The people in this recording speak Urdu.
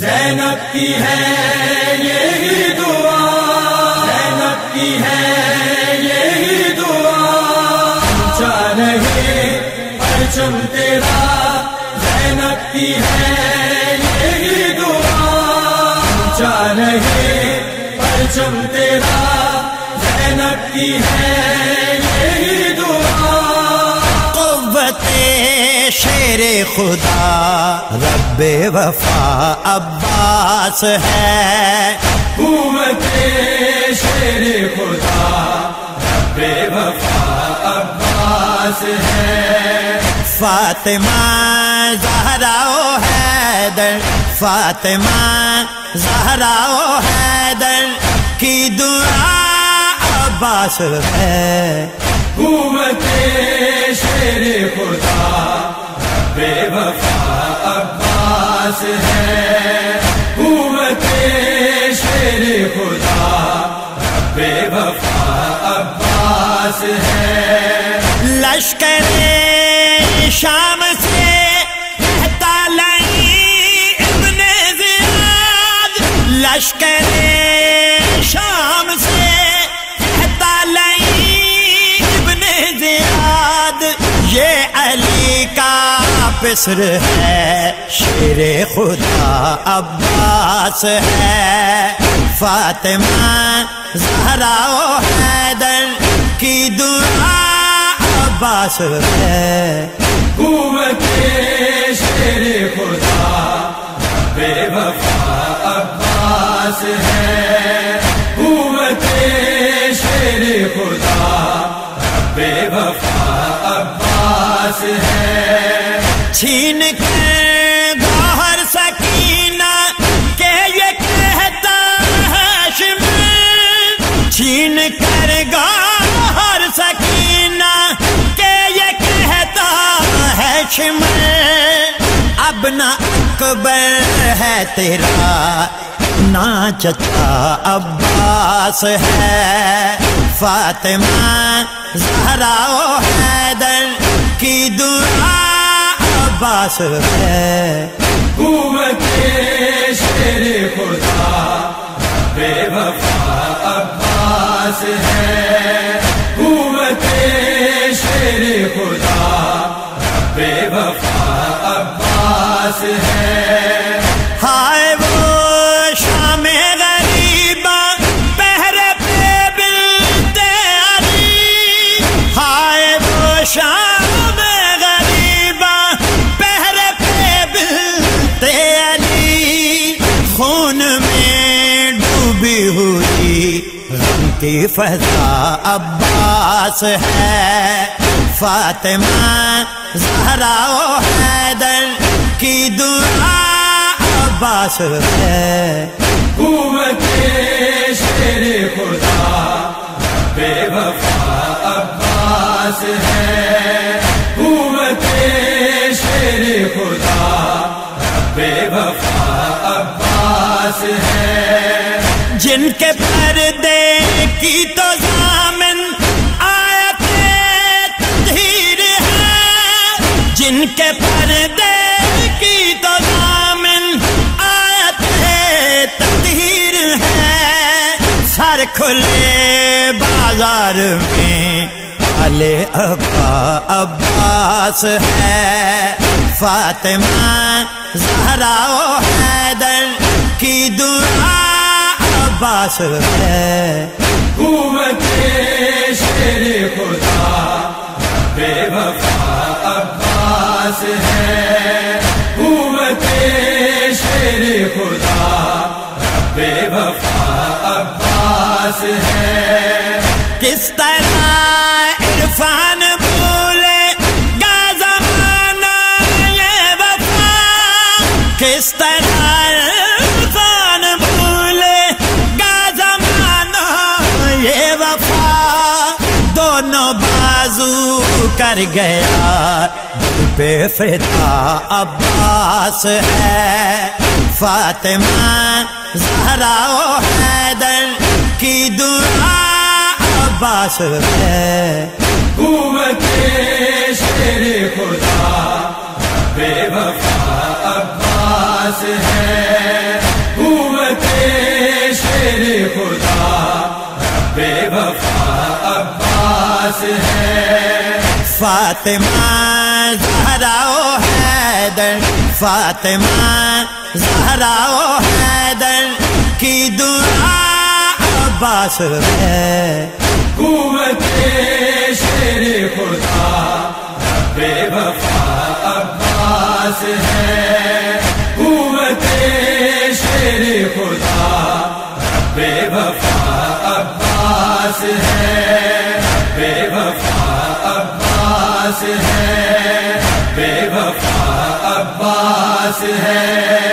زینب کی ہے یہی دعا۔ زینب کی ہے یہی دعا۔ اونچا رہے پرچم تیرا۔ زینب کی ہے یہی دعا۔ اونچا رہے پرچم تیرا۔ زینب کی ہے یہی شیر خدا رب وفا عباس ہے۔ قوت شیر خدا بے وفا عباس ہے۔ فاطمہ زہرا حیدر فاطمہ زہرا حیدر کی دعا عباس ہے۔ قوت شیر خدا بے وفا عباس ہے۔ قوت شیر خدا۔ بے وفا عباس ہے۔ لشکر شام سے کہتا ابن زیاد۔ لشکر شام پسر ہے، شیر خدا عباس ہے۔ فاطمہ زہرا و حیدر کی دعا عباس ہے۔ قوت شیر خدا، بے وفا عباس ہے۔ قوت شیر خدا، بے وفا چھین کر گوہر سکینہ کہ یہ کہتا ہے شمر چھین کر گوہر سکینہ کہ یہ کہتا ہے شمر اب نہ اکبر ہے تیرا، نہ چچا عباس ہے۔ فاطمہ زہرا و حیدر کی دعا عباس ہے۔ حکومت شیر خدا، بے وفا عباس ہے۔ حکومت شیر خدا، بے وفا عباس ہے۔ کی فضا عباس ہے فاطمہ زہرا و حیدر کی دعا عباس ہے۔ قوت شیر خدا بے وفا عباس ہے۔ قوت شیر خدا بے وفا عباس ہے۔ جن کے پردے کی تو ضامن آیت تطہیر ہے۔ جن کے پردے کی تو ضامن آیت تطہیر ہے۔ سر کھلے بازار میں والے ابا عباس ہے۔ فاطمہ زہرا و حیدر کی دعا عباس ہے۔ قوت شیر خدا، بے وفا عباس ہے۔ قوت شیر خدا، بے وفا عباس ہے۔ کس طرح عرفان بھولے گا زمانہ یہ وفا، کس طرح کر گیا، دل پہ عباس ہے۔ فاطمہ زہرا و حیدر کی دعا عباس ہے۔ قوت شیر خدا، بے وفا عباس ہے۔ شیر خدا، بے وفا عباس ہے۔ فاطمہ زہرا و حیدر، فاطمہ زہرا و حیدر، کی دعا عباس ہے۔ قوت شیر خدا بے وفا عباس ہے۔ قوت شیر خدا بے وفا عباس ہے۔ عباس ہے بے وفا عباس ہے۔